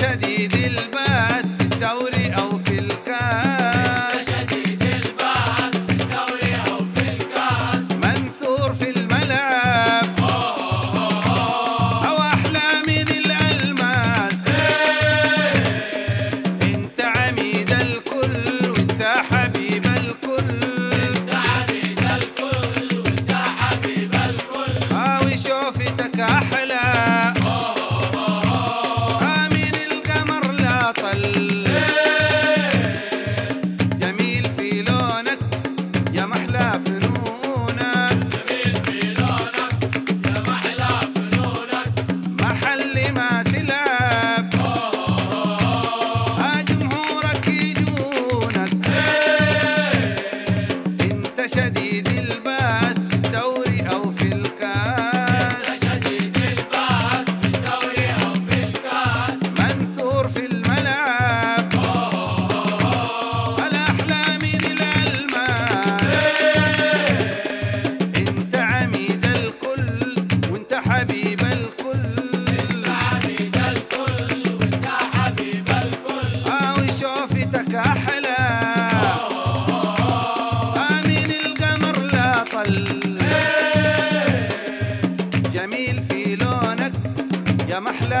شديد الباس شديد